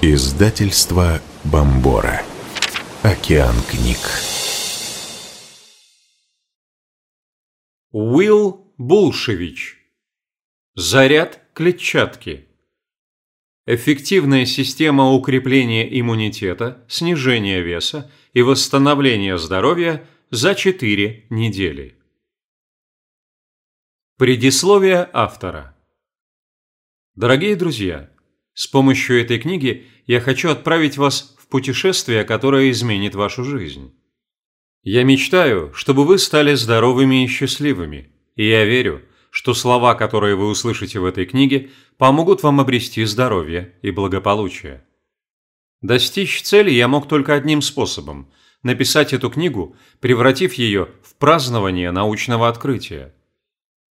Издательство Бомбора. Океан книг. Уилл Булшевич. Заряд клетчатки. Эффективная система укрепления иммунитета, снижения веса и восстановления здоровья за 4 недели. Предисловие автора. Дорогие друзья, с помощью этой книги я хочу отправить вас в путешествие, которое изменит вашу жизнь. Я мечтаю, чтобы вы стали здоровыми и счастливыми, и я верю, что слова, которые вы услышите в этой книге, помогут вам обрести здоровье и благополучие. Достичь цели я мог только одним способом – написать эту книгу, превратив ее в празднование научного открытия.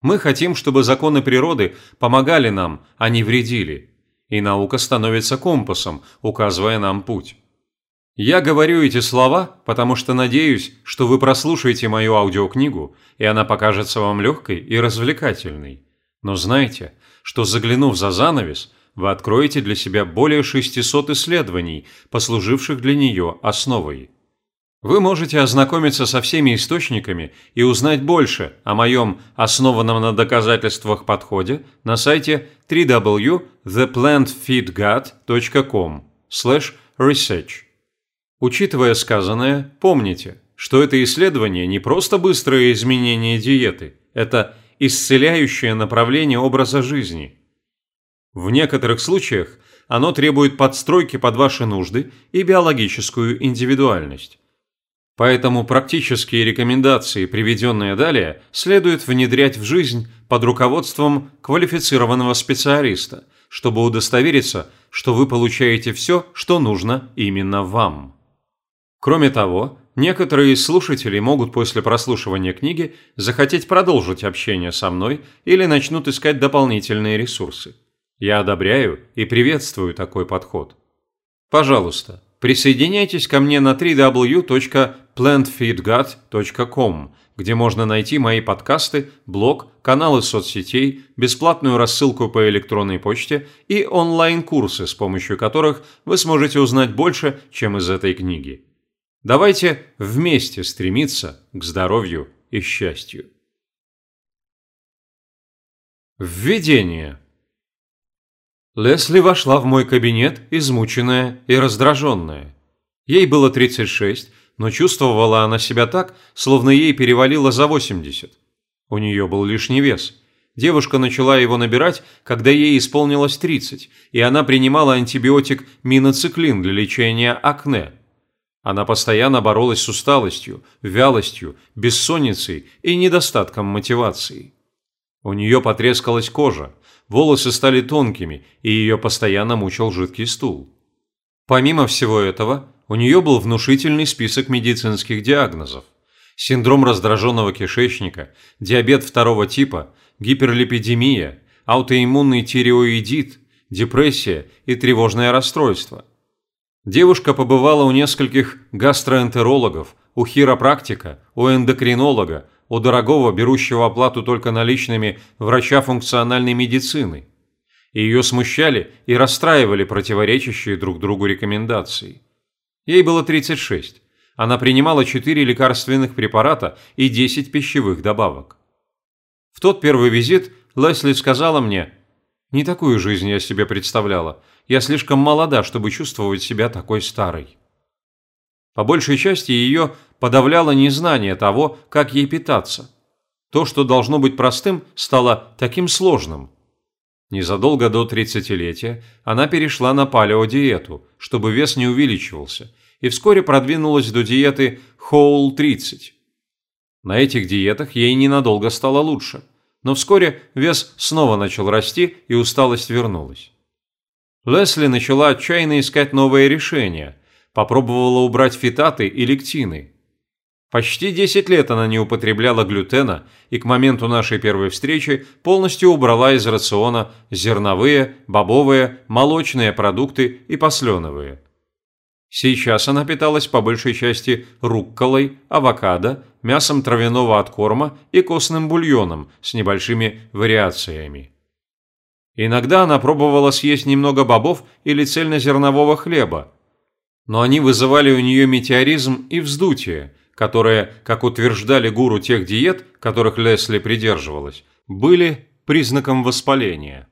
Мы хотим, чтобы законы природы помогали нам, а не вредили – и наука становится компасом, указывая нам путь. Я говорю эти слова, потому что надеюсь, что вы прослушаете мою аудиокнигу, и она покажется вам легкой и развлекательной. Но знайте, что заглянув за занавес, вы откроете для себя более 600 исследований, послуживших для нее основой. Вы можете ознакомиться со всеми источниками и узнать больше о моем основанном на доказательствах подходе на сайте www.theplantfeedgut.com research. Учитывая сказанное, помните, что это исследование не просто быстрое изменение диеты, это исцеляющее направление образа жизни. В некоторых случаях оно требует подстройки под ваши нужды и биологическую индивидуальность. Поэтому практические рекомендации, приведенные далее, следует внедрять в жизнь под руководством квалифицированного специалиста, чтобы удостовериться, что вы получаете все, что нужно именно вам. Кроме того, некоторые из слушателей могут после прослушивания книги захотеть продолжить общение со мной или начнут искать дополнительные ресурсы. Я одобряю и приветствую такой подход. Пожалуйста, присоединяйтесь ко мне на www.plantfeedgut.com, где можно найти мои подкасты, блог, каналы соцсетей, бесплатную рассылку по электронной почте и онлайн-курсы, с помощью которых вы сможете узнать больше, чем из этой книги. Давайте вместе стремиться к здоровью и счастью. Введение. Лесли вошла в мой кабинет, измученная и раздраженная. Ей было 36, но чувствовала она себя так, словно ей перевалило за 80. У нее был лишний вес. Девушка начала его набирать, когда ей исполнилось 30, и она принимала антибиотик миноциклин для лечения акне. Она постоянно боролась с усталостью, вялостью, бессонницей и недостатком мотивации. У нее потрескалась кожа, волосы стали тонкими, и ее постоянно мучил жидкий стул. Помимо всего этого, у нее был внушительный список медицинских диагнозов. Синдром раздраженного кишечника, диабет второго типа, гиперлипидемия, аутоиммунный тиреоидит, депрессия и тревожное расстройство. Девушка побывала у нескольких гастроэнтерологов, у хиропрактика, у эндокринолога, у дорогого, берущего оплату только наличными врача функциональной медицины. Ее смущали и расстраивали противоречащие друг другу рекомендации. Ей было 36. Она принимала 4 лекарственных препарата и 10 пищевых добавок. В тот первый визит Лесли сказала мне, «Не такую жизнь я себе представляла. Я слишком молода, чтобы чувствовать себя такой старой». По большей части ее подавляло незнание того, как ей питаться. То, что должно быть простым, стало таким сложным. Незадолго до тридцатилетия она перешла на палеодиету, чтобы вес не увеличивался, и вскоре продвинулась до диеты Whole 30. На этих диетах ей ненадолго стало лучше, но вскоре вес снова начал расти и усталость вернулась. Лесли начала отчаянно искать новые решения, попробовала убрать фитаты и лектины. Почти 10 лет она не употребляла глютена и к моменту нашей первой встречи полностью убрала из рациона зерновые, бобовые, молочные продукты и посленовые. Сейчас она питалась по большей части рукколой, авокадо, мясом травяного откорма и костным бульоном с небольшими вариациями. Иногда она пробовала съесть немного бобов или цельнозернового хлеба, но они вызывали у нее метеоризм и вздутие, которые, как утверждали гуру тех диет, которых Лесли придерживалась, были признаком воспаления.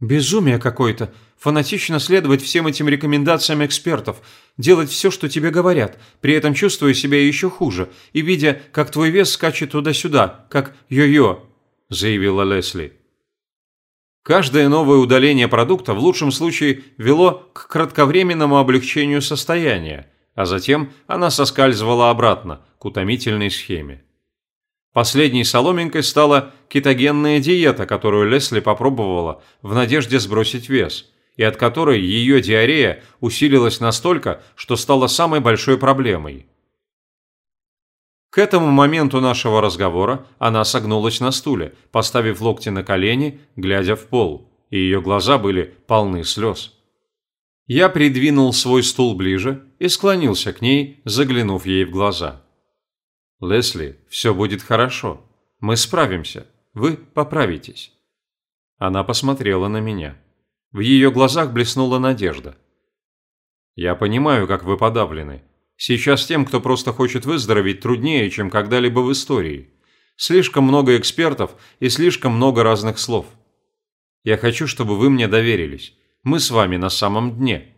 «Безумие какое-то. Фанатично следовать всем этим рекомендациям экспертов, делать все, что тебе говорят, при этом чувствуя себя еще хуже и видя, как твой вес скачет туда-сюда, как йо-йо», – заявила Лесли. Каждое новое удаление продукта в лучшем случае вело к кратковременному облегчению состояния, а затем она соскальзывала обратно к утомительной схеме. Последней соломинкой стала кетогенная диета, которую Лесли попробовала в надежде сбросить вес, и от которой ее диарея усилилась настолько, что стала самой большой проблемой. К этому моменту нашего разговора она согнулась на стуле, поставив локти на колени, глядя в пол, и ее глаза были полны слез. Я придвинул свой стул ближе и склонился к ней, заглянув ей в глаза. «Лесли, все будет хорошо. Мы справимся. Вы поправитесь». Она посмотрела на меня. В ее глазах блеснула надежда. «Я понимаю, как вы подавлены, Сейчас тем, кто просто хочет выздороветь, труднее, чем когда-либо в истории. Слишком много экспертов и слишком много разных слов. Я хочу, чтобы вы мне доверились. Мы с вами на самом дне.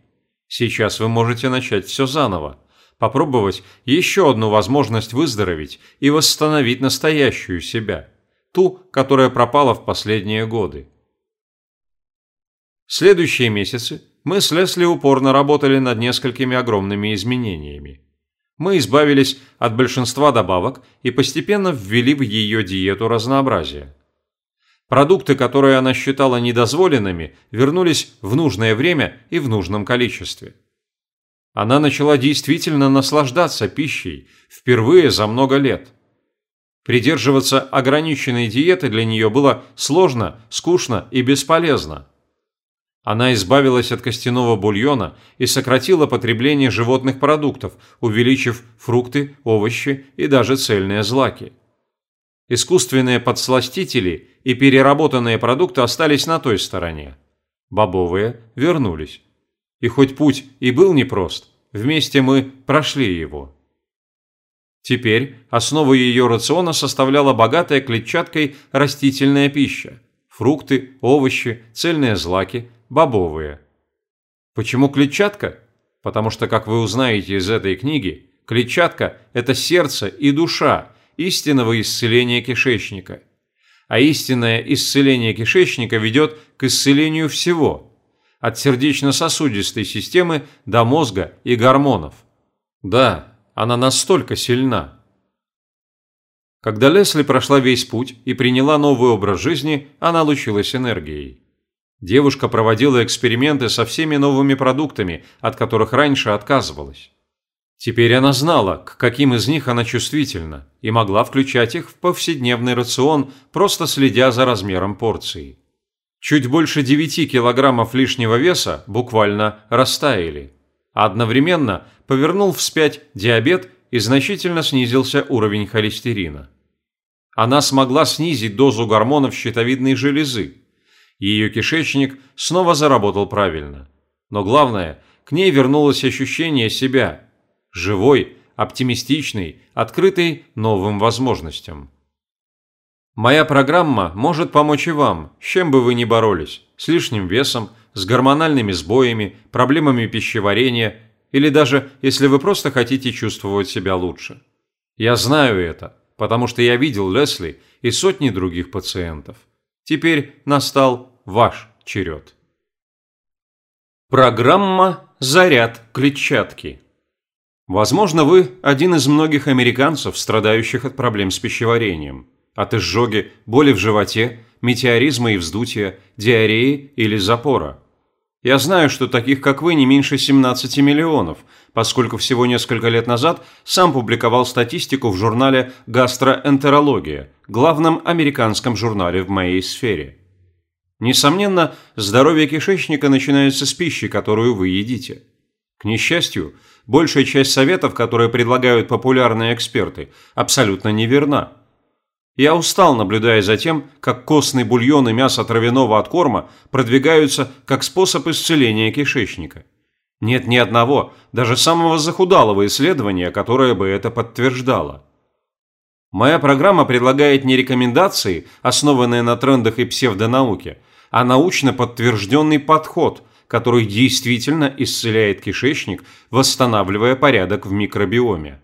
Сейчас вы можете начать все заново. Попробовать еще одну возможность выздороветь и восстановить настоящую себя. Ту, которая пропала в последние годы. Следующие месяцы мы с Лесли упорно работали над несколькими огромными изменениями. Мы избавились от большинства добавок и постепенно ввели в ее диету разнообразие. Продукты, которые она считала недозволенными, вернулись в нужное время и в нужном количестве. Она начала действительно наслаждаться пищей впервые за много лет. Придерживаться ограниченной диеты для нее было сложно, скучно и бесполезно. Она избавилась от костяного бульона и сократила потребление животных продуктов, увеличив фрукты, овощи и даже цельные злаки. Искусственные подсластители и переработанные продукты остались на той стороне. Бобовые вернулись. И хоть путь и был непрост, вместе мы прошли его. Теперь основу ее рациона составляла богатая клетчаткой растительная пища – фрукты, овощи, цельные злаки, бобовые. Почему клетчатка? Потому что, как вы узнаете из этой книги, клетчатка – это сердце и душа истинного исцеления кишечника. А истинное исцеление кишечника ведет к исцелению всего – от сердечно-сосудистой системы до мозга и гормонов. Да, она настолько сильна. Когда Лесли прошла весь путь и приняла новый образ жизни, она лучилась энергией. Девушка проводила эксперименты со всеми новыми продуктами, от которых раньше отказывалась. Теперь она знала, к каким из них она чувствительна, и могла включать их в повседневный рацион, просто следя за размером порции. Чуть больше 9 килограммов лишнего веса буквально растаяли. одновременно повернул вспять диабет и значительно снизился уровень холестерина. Она смогла снизить дозу гормонов щитовидной железы, ее кишечник снова заработал правильно. Но главное, к ней вернулось ощущение себя. Живой, оптимистичный, открытый новым возможностям. Моя программа может помочь и вам, с чем бы вы ни боролись, с лишним весом, с гормональными сбоями, проблемами пищеварения или даже если вы просто хотите чувствовать себя лучше. Я знаю это, потому что я видел Лесли и сотни других пациентов. Теперь настал ваш черед. Программа «Заряд клетчатки». Возможно, вы один из многих американцев, страдающих от проблем с пищеварением, от изжоги, боли в животе, метеоризма и вздутия, диареи или запора. Я знаю, что таких, как вы, не меньше 17 миллионов, поскольку всего несколько лет назад сам публиковал статистику в журнале «Гастроэнтерология», главном американском журнале в моей сфере. Несомненно, здоровье кишечника начинается с пищи, которую вы едите. К несчастью, большая часть советов, которые предлагают популярные эксперты, абсолютно неверна. Я устал, наблюдая за тем, как костный бульон и мясо травяного откорма продвигаются как способ исцеления кишечника. Нет ни одного, даже самого захудалого исследования, которое бы это подтверждало. Моя программа предлагает не рекомендации, основанные на трендах и псевдонауке, а научно подтвержденный подход, который действительно исцеляет кишечник, восстанавливая порядок в микробиоме.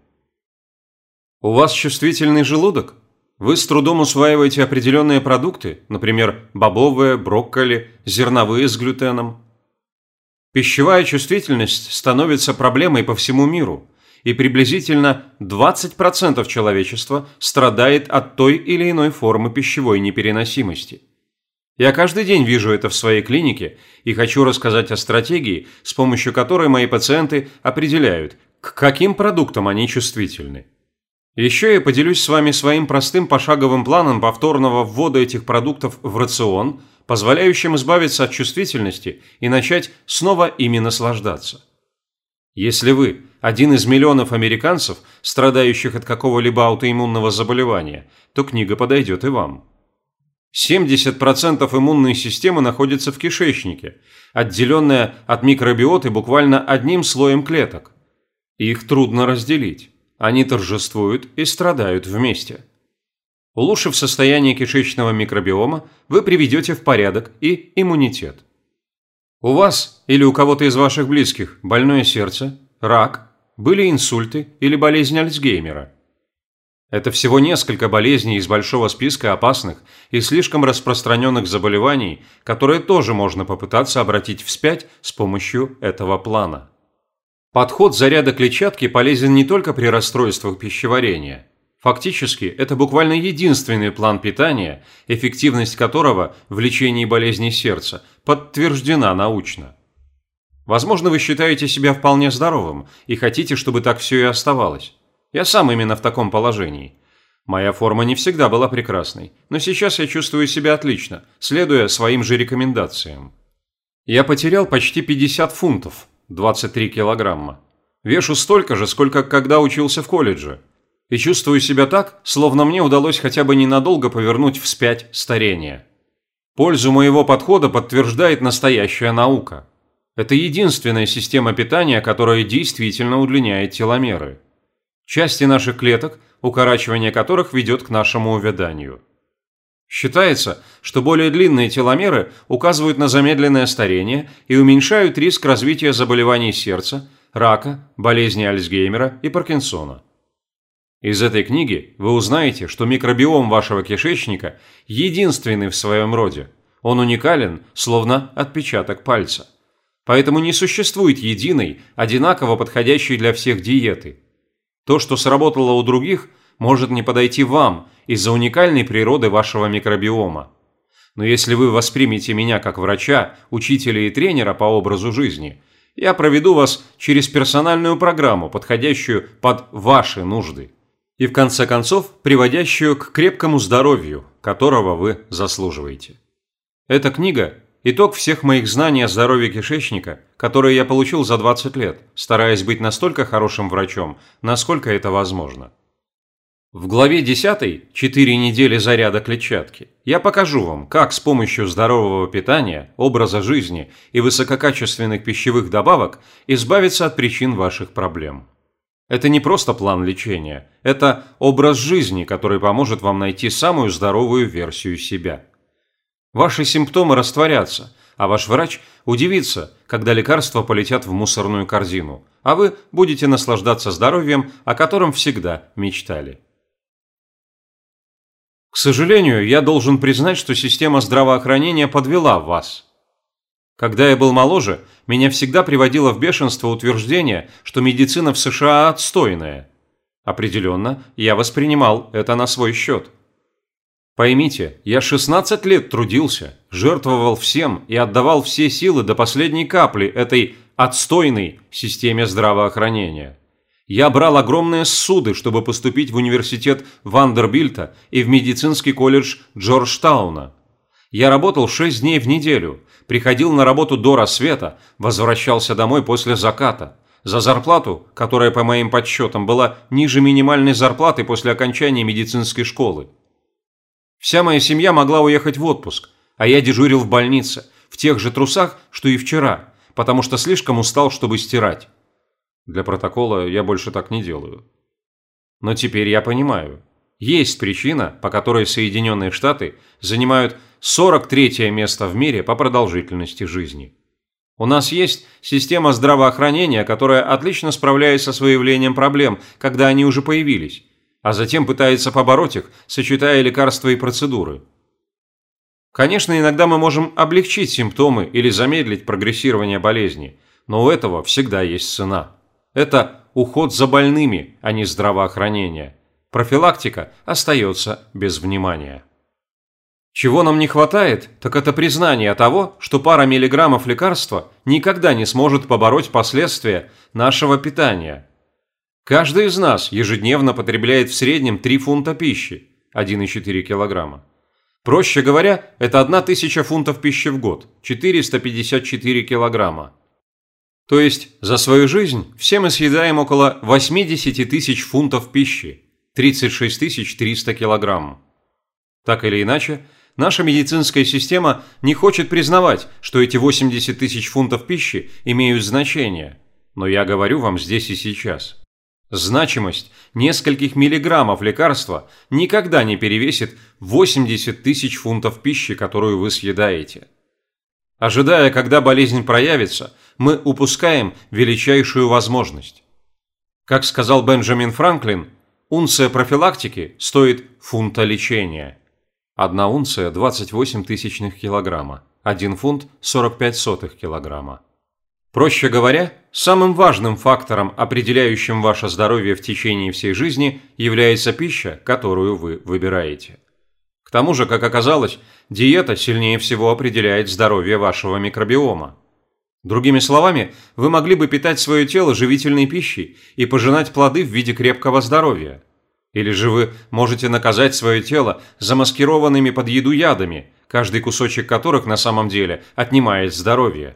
У вас чувствительный желудок? Вы с трудом усваиваете определенные продукты, например, бобовые, брокколи, зерновые с глютеном. Пищевая чувствительность становится проблемой по всему миру, и приблизительно 20% человечества страдает от той или иной формы пищевой непереносимости. Я каждый день вижу это в своей клинике и хочу рассказать о стратегии, с помощью которой мои пациенты определяют, к каким продуктам они чувствительны. Еще я поделюсь с вами своим простым пошаговым планом повторного ввода этих продуктов в рацион, позволяющим избавиться от чувствительности и начать снова ими наслаждаться. Если вы один из миллионов американцев, страдающих от какого-либо аутоиммунного заболевания, то книга подойдет и вам. 70% иммунной системы находится в кишечнике, отделенная от микробиоты буквально одним слоем клеток. Их трудно разделить. Они торжествуют и страдают вместе. Улучшив состояние кишечного микробиома, вы приведете в порядок и иммунитет. У вас или у кого-то из ваших близких больное сердце, рак, были инсульты или болезнь Альцгеймера. Это всего несколько болезней из большого списка опасных и слишком распространенных заболеваний, которые тоже можно попытаться обратить вспять с помощью этого плана. Подход заряда клетчатки полезен не только при расстройствах пищеварения. Фактически, это буквально единственный план питания, эффективность которого в лечении болезней сердца подтверждена научно. Возможно, вы считаете себя вполне здоровым и хотите, чтобы так все и оставалось. Я сам именно в таком положении. Моя форма не всегда была прекрасной, но сейчас я чувствую себя отлично, следуя своим же рекомендациям. Я потерял почти 50 фунтов, 23 килограмма. Вешу столько же, сколько когда учился в колледже. И чувствую себя так, словно мне удалось хотя бы ненадолго повернуть вспять старение. Пользу моего подхода подтверждает настоящая наука. Это единственная система питания, которая действительно удлиняет теломеры. Части наших клеток, укорачивание которых ведет к нашему увяданию. Считается, что более длинные теломеры указывают на замедленное старение и уменьшают риск развития заболеваний сердца, рака, болезни Альцгеймера и Паркинсона. Из этой книги вы узнаете, что микробиом вашего кишечника единственный в своем роде. Он уникален, словно отпечаток пальца. Поэтому не существует единой, одинаково подходящей для всех диеты. То, что сработало у других, может не подойти вам из-за уникальной природы вашего микробиома. Но если вы воспримете меня как врача, учителя и тренера по образу жизни, я проведу вас через персональную программу, подходящую под ваши нужды. И в конце концов, приводящую к крепкому здоровью, которого вы заслуживаете. Эта книга – итог всех моих знаний о здоровье кишечника, которые я получил за 20 лет, стараясь быть настолько хорошим врачом, насколько это возможно. В главе 10 «Четыре недели заряда клетчатки» я покажу вам, как с помощью здорового питания, образа жизни и высококачественных пищевых добавок избавиться от причин ваших проблем. Это не просто план лечения, это образ жизни, который поможет вам найти самую здоровую версию себя. Ваши симптомы растворятся, а ваш врач удивится, когда лекарства полетят в мусорную корзину, а вы будете наслаждаться здоровьем, о котором всегда мечтали. К сожалению, я должен признать, что система здравоохранения подвела вас. Когда я был моложе, меня всегда приводило в бешенство утверждение, что медицина в США отстойная. Определенно, я воспринимал это на свой счет. Поймите, я 16 лет трудился, жертвовал всем и отдавал все силы до последней капли этой отстойной системе здравоохранения. Я брал огромные суды, чтобы поступить в университет Вандербильта и в медицинский колледж Джорджтауна. Я работал 6 дней в неделю, приходил на работу до рассвета, возвращался домой после заката. За зарплату, которая, по моим подсчетам, была ниже минимальной зарплаты после окончания медицинской школы. Вся моя семья могла уехать в отпуск, а я дежурил в больнице, в тех же трусах, что и вчера, потому что слишком устал, чтобы стирать. Для протокола я больше так не делаю. Но теперь я понимаю. Есть причина, по которой Соединенные Штаты занимают 43 место в мире по продолжительности жизни. У нас есть система здравоохранения, которая отлично справляется с выявлением проблем, когда они уже появились, а затем пытается побороть их, сочетая лекарства и процедуры. Конечно, иногда мы можем облегчить симптомы или замедлить прогрессирование болезни, но у этого всегда есть цена. Это уход за больными, а не здравоохранение. Профилактика остается без внимания. Чего нам не хватает, так это признание того, что пара миллиграммов лекарства никогда не сможет побороть последствия нашего питания. Каждый из нас ежедневно потребляет в среднем 3 фунта пищи, 1,4 килограмма. Проще говоря, это 1000 фунтов пищи в год, 454 килограмма. То есть за свою жизнь все мы съедаем около 80 тысяч фунтов пищи, 36 300 килограмм. Так или иначе, наша медицинская система не хочет признавать, что эти 80 тысяч фунтов пищи имеют значение. Но я говорю вам здесь и сейчас. Значимость нескольких миллиграммов лекарства никогда не перевесит 80 тысяч фунтов пищи, которую вы съедаете. Ожидая, когда болезнь проявится, мы упускаем величайшую возможность. Как сказал Бенджамин Франклин, унция профилактики стоит фунта лечения. Одна унция – 28 тысячных килограмма, один фунт – 45 сотых килограмма. Проще говоря, самым важным фактором, определяющим ваше здоровье в течение всей жизни, является пища, которую вы выбираете. К тому же, как оказалось, диета сильнее всего определяет здоровье вашего микробиома. Другими словами, вы могли бы питать свое тело живительной пищей и пожинать плоды в виде крепкого здоровья. Или же вы можете наказать свое тело замаскированными под еду ядами, каждый кусочек которых на самом деле отнимает здоровье.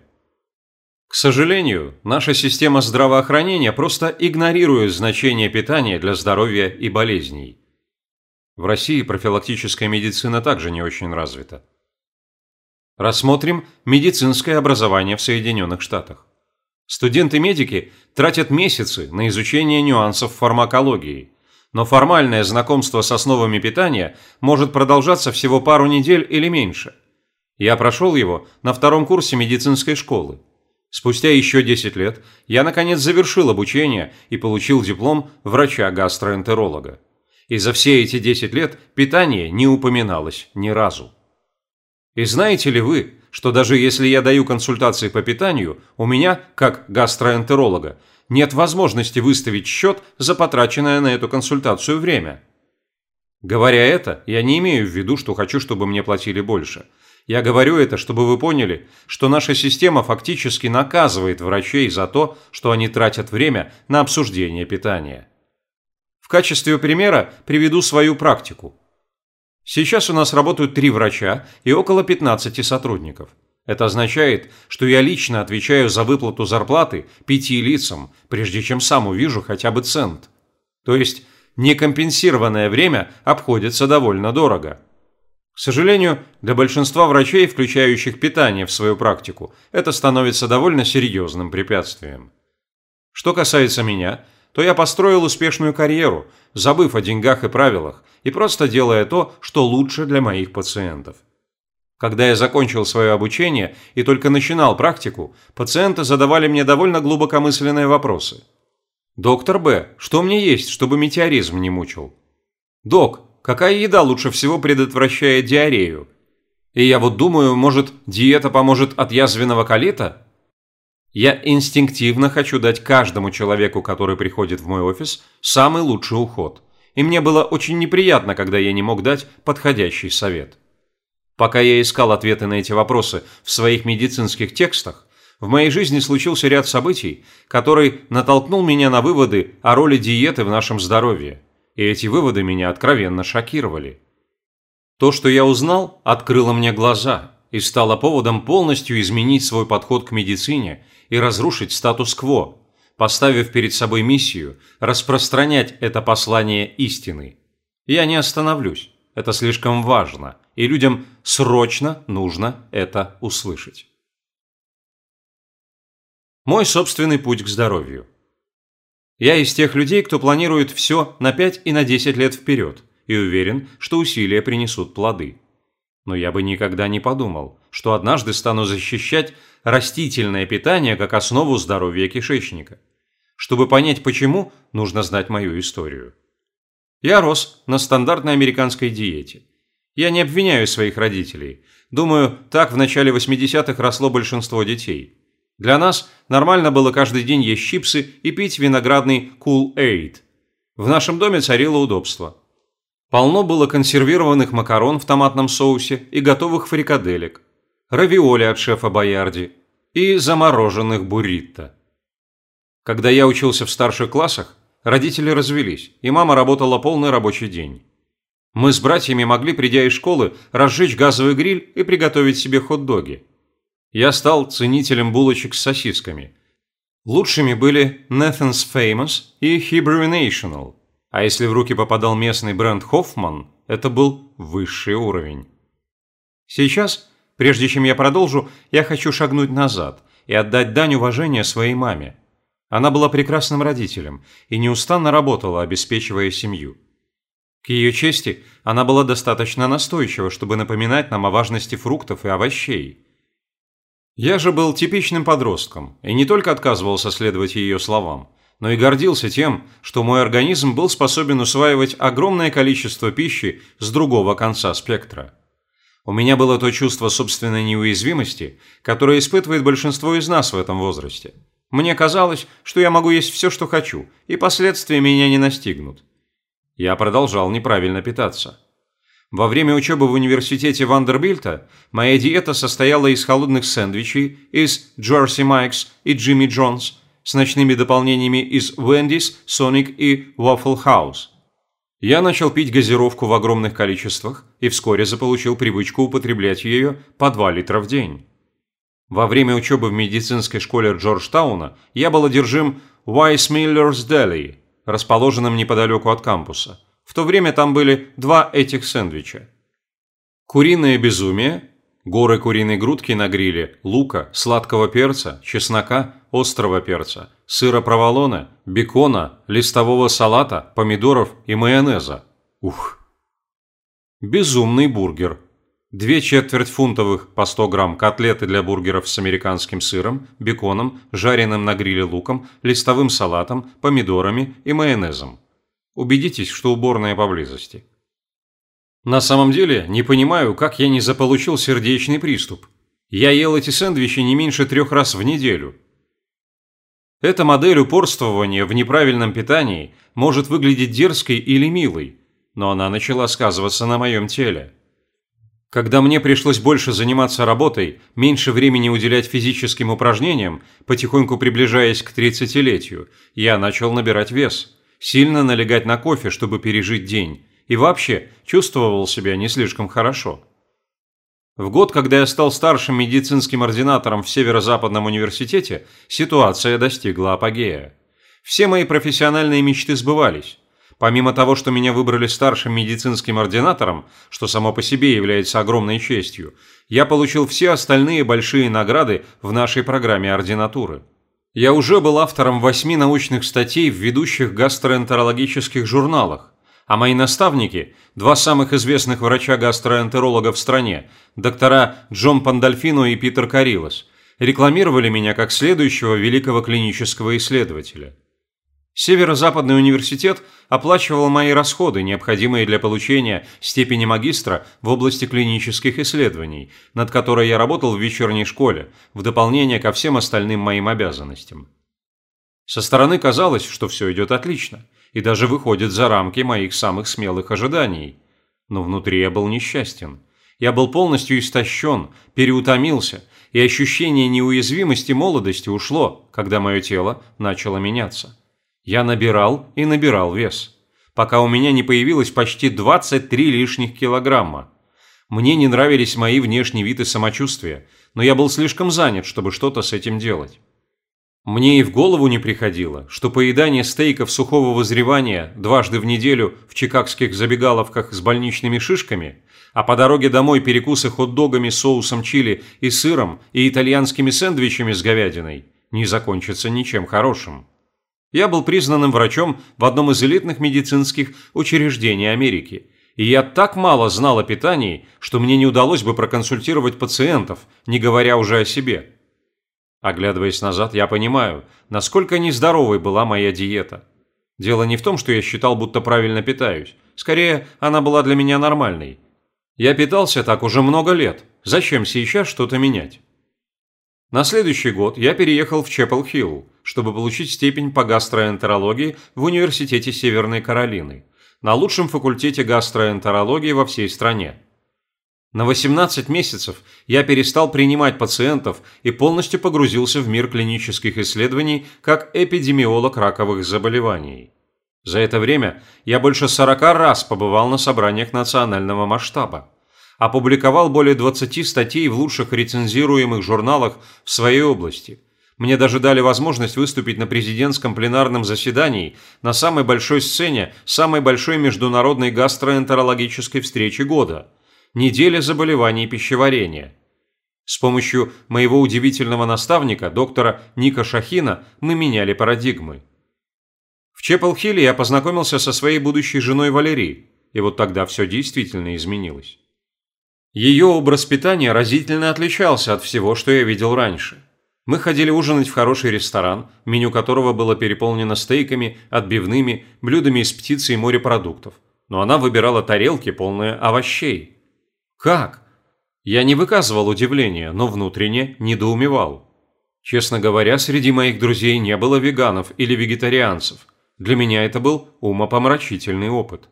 К сожалению, наша система здравоохранения просто игнорирует значение питания для здоровья и болезней. В России профилактическая медицина также не очень развита. Рассмотрим медицинское образование в Соединенных Штатах. Студенты-медики тратят месяцы на изучение нюансов фармакологии, но формальное знакомство с основами питания может продолжаться всего пару недель или меньше. Я прошел его на втором курсе медицинской школы. Спустя еще 10 лет я наконец завершил обучение и получил диплом врача-гастроэнтеролога. И за все эти 10 лет питание не упоминалось ни разу. И знаете ли вы, что даже если я даю консультации по питанию, у меня, как гастроэнтеролога, нет возможности выставить счет за потраченное на эту консультацию время? Говоря это, я не имею в виду, что хочу, чтобы мне платили больше – я говорю это, чтобы вы поняли, что наша система фактически наказывает врачей за то, что они тратят время на обсуждение питания. В качестве примера приведу свою практику. Сейчас у нас работают три врача и около 15 сотрудников. Это означает, что я лично отвечаю за выплату зарплаты пяти лицам, прежде чем сам увижу хотя бы цент. То есть некомпенсированное время обходится довольно дорого. К сожалению, для большинства врачей, включающих питание в свою практику, это становится довольно серьезным препятствием. Что касается меня, то я построил успешную карьеру, забыв о деньгах и правилах, и просто делая то, что лучше для моих пациентов. Когда я закончил свое обучение и только начинал практику, пациенты задавали мне довольно глубокомысленные вопросы. «Доктор Б, что мне есть, чтобы метеоризм не мучил?» «Док, какая еда лучше всего предотвращает диарею. И я вот думаю, может, диета поможет от язвенного колита? Я инстинктивно хочу дать каждому человеку, который приходит в мой офис, самый лучший уход. И мне было очень неприятно, когда я не мог дать подходящий совет. Пока я искал ответы на эти вопросы в своих медицинских текстах, в моей жизни случился ряд событий, который натолкнул меня на выводы о роли диеты в нашем здоровье и эти выводы меня откровенно шокировали. То, что я узнал, открыло мне глаза и стало поводом полностью изменить свой подход к медицине и разрушить статус-кво, поставив перед собой миссию распространять это послание истины. Я не остановлюсь. Это слишком важно, и людям срочно нужно это услышать. Мой собственный путь к здоровью. Я из тех людей, кто планирует все на 5 и на 10 лет вперед, и уверен, что усилия принесут плоды. Но я бы никогда не подумал, что однажды стану защищать растительное питание как основу здоровья кишечника. Чтобы понять почему, нужно знать мою историю. Я рос на стандартной американской диете. Я не обвиняю своих родителей. Думаю, так в начале 80-х росло большинство детей. Для нас нормально было каждый день есть чипсы и пить виноградный Cool Aid. В нашем доме царило удобство. Полно было консервированных макарон в томатном соусе и готовых фрикаделек, равиоли от шефа Боярди и замороженных буррито. Когда я учился в старших классах, родители развелись, и мама работала полный рабочий день. Мы с братьями могли, придя из школы, разжечь газовый гриль и приготовить себе хот-доги. Я стал ценителем булочек с сосисками. Лучшими были Nathan's Famous и Hebrew National – а если в руки попадал местный бренд Хоффман, это был высший уровень. Сейчас, прежде чем я продолжу, я хочу шагнуть назад и отдать дань уважения своей маме. Она была прекрасным родителем и неустанно работала, обеспечивая семью. К ее чести, она была достаточно настойчива, чтобы напоминать нам о важности фруктов и овощей. Я же был типичным подростком и не только отказывался следовать ее словам, но и гордился тем, что мой организм был способен усваивать огромное количество пищи с другого конца спектра. У меня было то чувство собственной неуязвимости, которое испытывает большинство из нас в этом возрасте. Мне казалось, что я могу есть все, что хочу, и последствия меня не настигнут. Я продолжал неправильно питаться. Во время учебы в университете Вандербильта моя диета состояла из холодных сэндвичей, из Джорси Майкс и Джимми Джонс – с ночными дополнениями из Wendy's, Sonic и Waffle House. Я начал пить газировку в огромных количествах и вскоре заполучил привычку употреблять ее по 2 литра в день. Во время учебы в медицинской школе Джорджтауна я был одержим Weiss Miller's Deli, расположенным неподалеку от кампуса. В то время там были два этих сэндвича. Куриное безумие Горы куриной грудки на гриле, лука, сладкого перца, чеснока, острого перца, сыра проволона, бекона, листового салата, помидоров и майонеза. Ух! Безумный бургер. Две четверть фунтовых по 100 грамм котлеты для бургеров с американским сыром, беконом, жареным на гриле луком, листовым салатом, помидорами и майонезом. Убедитесь, что уборная поблизости. На самом деле, не понимаю, как я не заполучил сердечный приступ. Я ел эти сэндвичи не меньше трех раз в неделю. Эта модель упорствования в неправильном питании может выглядеть дерзкой или милой, но она начала сказываться на моем теле. Когда мне пришлось больше заниматься работой, меньше времени уделять физическим упражнениям, потихоньку приближаясь к 30-летию, я начал набирать вес, сильно налегать на кофе, чтобы пережить день, и вообще чувствовал себя не слишком хорошо. В год, когда я стал старшим медицинским ординатором в Северо-Западном университете, ситуация достигла апогея. Все мои профессиональные мечты сбывались. Помимо того, что меня выбрали старшим медицинским ординатором, что само по себе является огромной честью, я получил все остальные большие награды в нашей программе ординатуры. Я уже был автором восьми научных статей в ведущих гастроэнтерологических журналах, а мои наставники, два самых известных врача-гастроэнтеролога в стране, доктора Джон Пандольфино и Питер Карилос, рекламировали меня как следующего великого клинического исследователя. Северо-Западный университет оплачивал мои расходы, необходимые для получения степени магистра в области клинических исследований, над которой я работал в вечерней школе, в дополнение ко всем остальным моим обязанностям. Со стороны казалось, что все идет отлично – и даже выходит за рамки моих самых смелых ожиданий. Но внутри я был несчастен. Я был полностью истощен, переутомился, и ощущение неуязвимости молодости ушло, когда мое тело начало меняться. Я набирал и набирал вес, пока у меня не появилось почти 23 лишних килограмма. Мне не нравились мои внешний вид и самочувствие, но я был слишком занят, чтобы что-то с этим делать. Мне и в голову не приходило, что поедание стейков сухого возревания дважды в неделю в чикагских забегаловках с больничными шишками, а по дороге домой перекусы хот-догами с соусом чили и сыром и итальянскими сэндвичами с говядиной не закончится ничем хорошим. Я был признанным врачом в одном из элитных медицинских учреждений Америки, и я так мало знал о питании, что мне не удалось бы проконсультировать пациентов, не говоря уже о себе. Оглядываясь назад, я понимаю, насколько нездоровой была моя диета. Дело не в том, что я считал, будто правильно питаюсь. Скорее, она была для меня нормальной. Я питался так уже много лет. Зачем сейчас что-то менять? На следующий год я переехал в Чепел-Хилл, чтобы получить степень по гастроэнтерологии в Университете Северной Каролины, на лучшем факультете гастроэнтерологии во всей стране. На 18 месяцев я перестал принимать пациентов и полностью погрузился в мир клинических исследований как эпидемиолог раковых заболеваний. За это время я больше 40 раз побывал на собраниях национального масштаба. Опубликовал более 20 статей в лучших рецензируемых журналах в своей области. Мне даже дали возможность выступить на президентском пленарном заседании на самой большой сцене самой большой международной гастроэнтерологической встречи года – неделя заболеваний пищеварения. С помощью моего удивительного наставника, доктора Ника Шахина, мы меняли парадигмы. В Чепл-Хилле я познакомился со своей будущей женой Валерий, и вот тогда все действительно изменилось. Ее образ питания разительно отличался от всего, что я видел раньше. Мы ходили ужинать в хороший ресторан, меню которого было переполнено стейками, отбивными, блюдами из птицы и морепродуктов. Но она выбирала тарелки, полные овощей. Как? Я не выказывал удивления, но внутренне недоумевал. Честно говоря, среди моих друзей не было веганов или вегетарианцев. Для меня это был умопомрачительный опыт.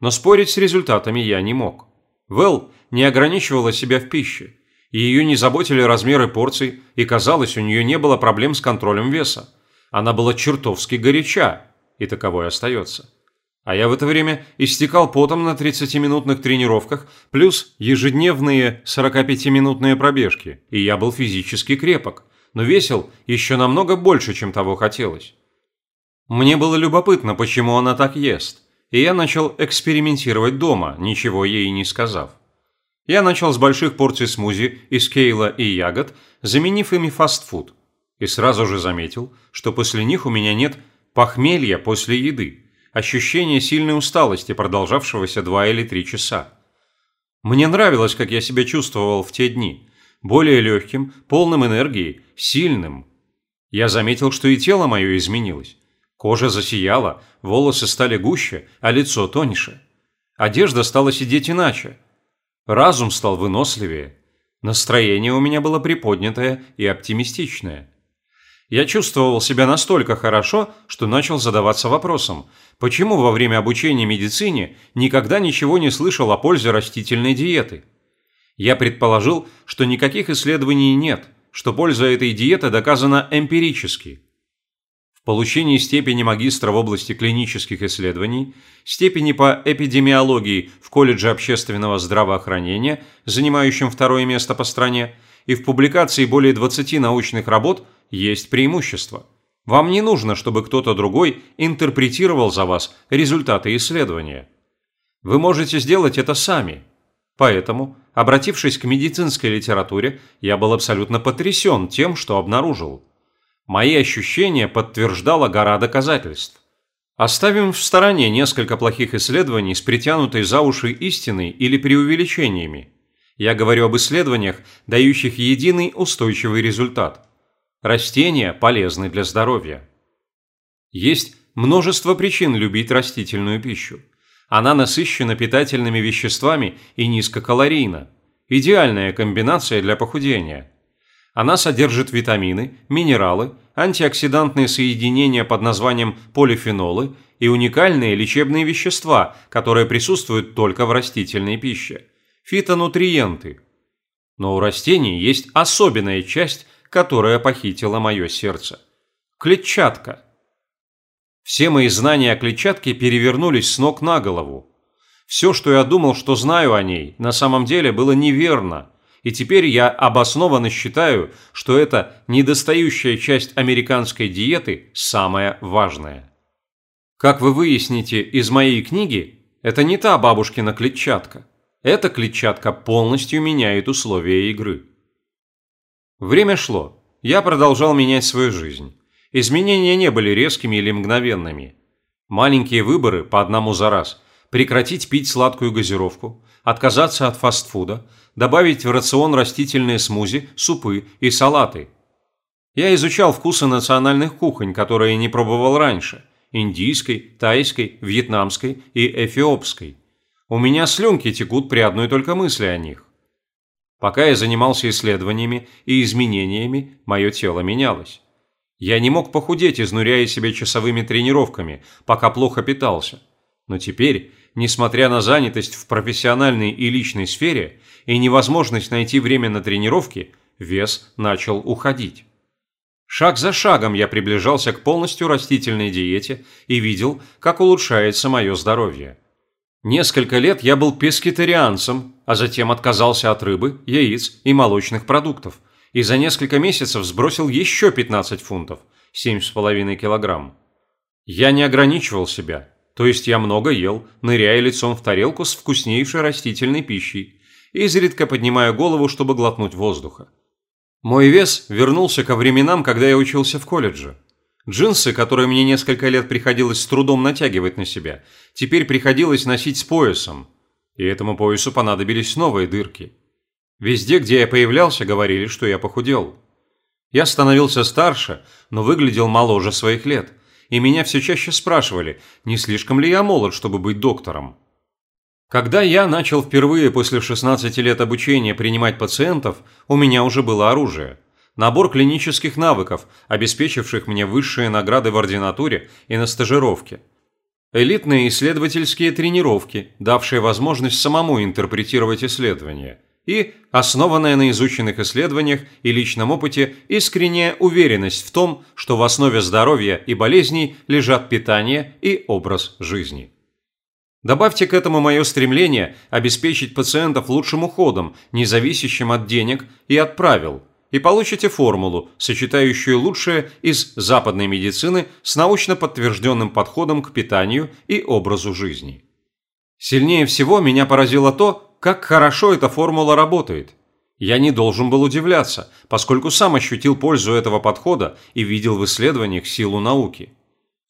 Но спорить с результатами я не мог. Вэл не ограничивала себя в пище. Ее не заботили размеры порций, и казалось, у нее не было проблем с контролем веса. Она была чертовски горяча, и таковой остается. А я в это время истекал потом на 30-минутных тренировках, плюс ежедневные 45-минутные пробежки, и я был физически крепок, но весил еще намного больше, чем того хотелось. Мне было любопытно, почему она так ест, и я начал экспериментировать дома, ничего ей не сказав. Я начал с больших порций смузи из кейла и ягод, заменив ими фастфуд, и сразу же заметил, что после них у меня нет похмелья после еды ощущение сильной усталости, продолжавшегося два или три часа. Мне нравилось, как я себя чувствовал в те дни. Более легким, полным энергии, сильным. Я заметил, что и тело мое изменилось. Кожа засияла, волосы стали гуще, а лицо тоньше. Одежда стала сидеть иначе. Разум стал выносливее. Настроение у меня было приподнятое и оптимистичное. Я чувствовал себя настолько хорошо, что начал задаваться вопросом, почему во время обучения медицине никогда ничего не слышал о пользе растительной диеты. Я предположил, что никаких исследований нет, что польза этой диеты доказана эмпирически. Получении степени магистра в области клинических исследований, степени по эпидемиологии в колледже общественного здравоохранения, занимающем второе место по стране, и в публикации более 20 научных работ – есть преимущество. Вам не нужно, чтобы кто-то другой интерпретировал за вас результаты исследования. Вы можете сделать это сами. Поэтому, обратившись к медицинской литературе, я был абсолютно потрясен тем, что обнаружил. Мои ощущения подтверждала гора доказательств. Оставим в стороне несколько плохих исследований с притянутой за уши истиной или преувеличениями. Я говорю об исследованиях, дающих единый устойчивый результат. Растения полезны для здоровья. Есть множество причин любить растительную пищу. Она насыщена питательными веществами и низкокалорийна. Идеальная комбинация для похудения. Она содержит витамины, минералы, антиоксидантные соединения под названием полифенолы и уникальные лечебные вещества, которые присутствуют только в растительной пище – фитонутриенты. Но у растений есть особенная часть, которая похитила мое сердце. Клетчатка. Все мои знания о клетчатке перевернулись с ног на голову. Все, что я думал, что знаю о ней, на самом деле было неверно. И теперь я обоснованно считаю, что эта недостающая часть американской диеты самая важная. Как вы выясните из моей книги, это не та бабушкина клетчатка. Эта клетчатка полностью меняет условия игры. Время шло. Я продолжал менять свою жизнь. Изменения не были резкими или мгновенными. Маленькие выборы по одному за раз. Прекратить пить сладкую газировку, отказаться от фастфуда, добавить в рацион растительные смузи, супы и салаты. Я изучал вкусы национальных кухонь, которые не пробовал раньше – индийской, тайской, вьетнамской и эфиопской. У меня слюнки текут при одной только мысли о них. Пока я занимался исследованиями и изменениями, мое тело менялось. Я не мог похудеть, изнуряя себя часовыми тренировками, пока плохо питался. Но теперь, несмотря на занятость в профессиональной и личной сфере и невозможность найти время на тренировки, вес начал уходить. Шаг за шагом я приближался к полностью растительной диете и видел, как улучшается мое здоровье. Несколько лет я был пескетарианцем, а затем отказался от рыбы, яиц и молочных продуктов, и за несколько месяцев сбросил еще 15 фунтов, 7,5 килограмм. Я не ограничивал себя, то есть я много ел, ныряя лицом в тарелку с вкуснейшей растительной пищей, изредка поднимая голову, чтобы глотнуть воздуха. Мой вес вернулся ко временам, когда я учился в колледже. Джинсы, которые мне несколько лет приходилось с трудом натягивать на себя, теперь приходилось носить с поясом. И этому поясу понадобились новые дырки. Везде, где я появлялся, говорили, что я похудел. Я становился старше, но выглядел моложе своих лет, и меня все чаще спрашивали, не слишком ли я молод, чтобы быть доктором. Когда я начал впервые после 16 лет обучения принимать пациентов, у меня уже было оружие. Набор клинических навыков, обеспечивших мне высшие награды в ординатуре и на стажировке. Элитные исследовательские тренировки, давшие возможность самому интерпретировать исследования. И, основанная на изученных исследованиях и личном опыте, искренняя уверенность в том, что в основе здоровья и болезней лежат питание и образ жизни. Добавьте к этому мое стремление обеспечить пациентов лучшим уходом, не зависящим от денег и от правил, и получите формулу, сочетающую лучшее из западной медицины с научно подтвержденным подходом к питанию и образу жизни. Сильнее всего меня поразило то, как хорошо эта формула работает. Я не должен был удивляться, поскольку сам ощутил пользу этого подхода и видел в исследованиях силу науки.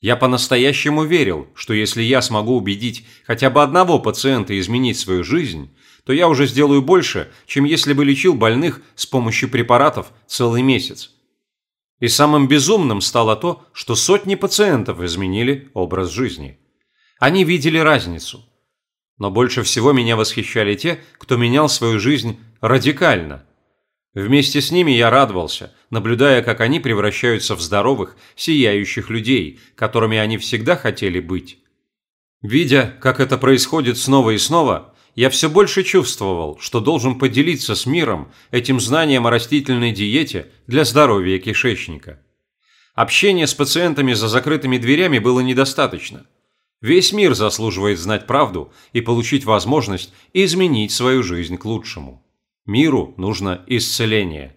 Я по-настоящему верил, что если я смогу убедить хотя бы одного пациента изменить свою жизнь, то я уже сделаю больше, чем если бы лечил больных с помощью препаратов целый месяц. И самым безумным стало то, что сотни пациентов изменили образ жизни. Они видели разницу. Но больше всего меня восхищали те, кто менял свою жизнь радикально – Вместе с ними я радовался, наблюдая, как они превращаются в здоровых, сияющих людей, которыми они всегда хотели быть. Видя, как это происходит снова и снова, я все больше чувствовал, что должен поделиться с миром этим знанием о растительной диете для здоровья кишечника. Общение с пациентами за закрытыми дверями было недостаточно. Весь мир заслуживает знать правду и получить возможность изменить свою жизнь к лучшему. Миру нужно исцеление.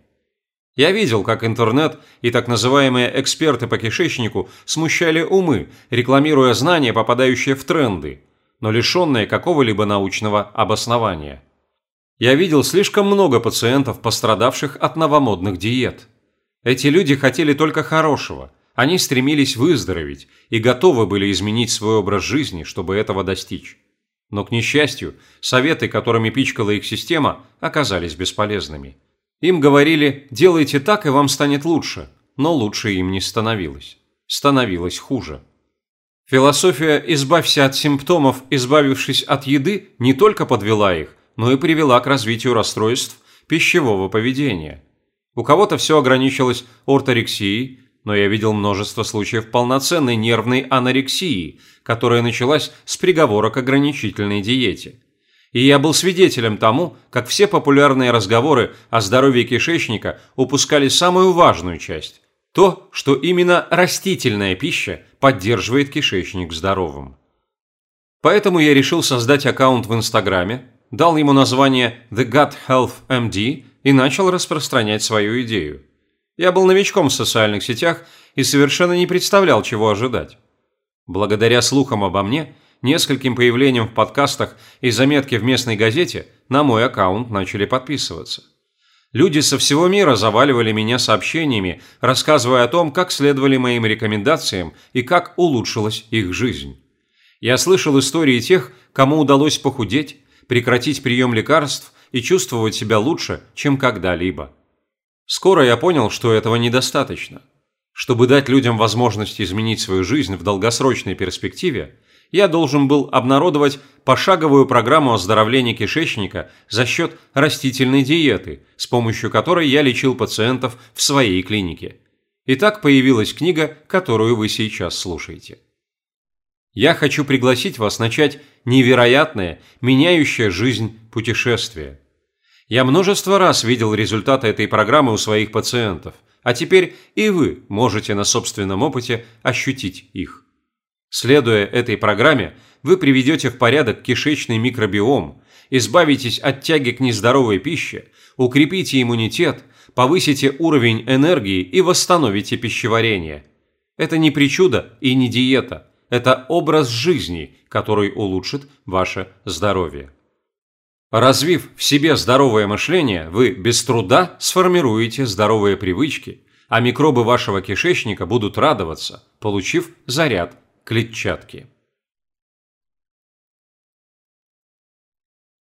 Я видел, как интернет и так называемые эксперты по кишечнику смущали умы, рекламируя знания, попадающие в тренды, но лишенные какого-либо научного обоснования. Я видел слишком много пациентов, пострадавших от новомодных диет. Эти люди хотели только хорошего, они стремились выздороветь и готовы были изменить свой образ жизни, чтобы этого достичь. Но, к несчастью, советы, которыми пичкала их система, оказались бесполезными. Им говорили «делайте так, и вам станет лучше», но лучше им не становилось. Становилось хуже. Философия «избавься от симптомов, избавившись от еды» не только подвела их, но и привела к развитию расстройств пищевого поведения. У кого-то все ограничилось орторексией, но я видел множество случаев полноценной нервной анорексии, которая началась с приговора к ограничительной диете. И я был свидетелем тому, как все популярные разговоры о здоровье кишечника упускали самую важную часть – то, что именно растительная пища поддерживает кишечник здоровым. Поэтому я решил создать аккаунт в Инстаграме, дал ему название The Gut Health MD и начал распространять свою идею. Я был новичком в социальных сетях и совершенно не представлял, чего ожидать. Благодаря слухам обо мне, нескольким появлениям в подкастах и заметке в местной газете на мой аккаунт начали подписываться. Люди со всего мира заваливали меня сообщениями, рассказывая о том, как следовали моим рекомендациям и как улучшилась их жизнь. Я слышал истории тех, кому удалось похудеть, прекратить прием лекарств и чувствовать себя лучше, чем когда-либо. Скоро я понял, что этого недостаточно. Чтобы дать людям возможность изменить свою жизнь в долгосрочной перспективе, я должен был обнародовать пошаговую программу оздоровления кишечника за счет растительной диеты, с помощью которой я лечил пациентов в своей клинике. И так появилась книга, которую вы сейчас слушаете. Я хочу пригласить вас начать невероятное, меняющее жизнь путешествие – я множество раз видел результаты этой программы у своих пациентов, а теперь и вы можете на собственном опыте ощутить их. Следуя этой программе, вы приведете в порядок кишечный микробиом, избавитесь от тяги к нездоровой пище, укрепите иммунитет, повысите уровень энергии и восстановите пищеварение. Это не причуда и не диета, это образ жизни, который улучшит ваше здоровье. Развив в себе здоровое мышление, вы без труда сформируете здоровые привычки, а микробы вашего кишечника будут радоваться, получив заряд клетчатки.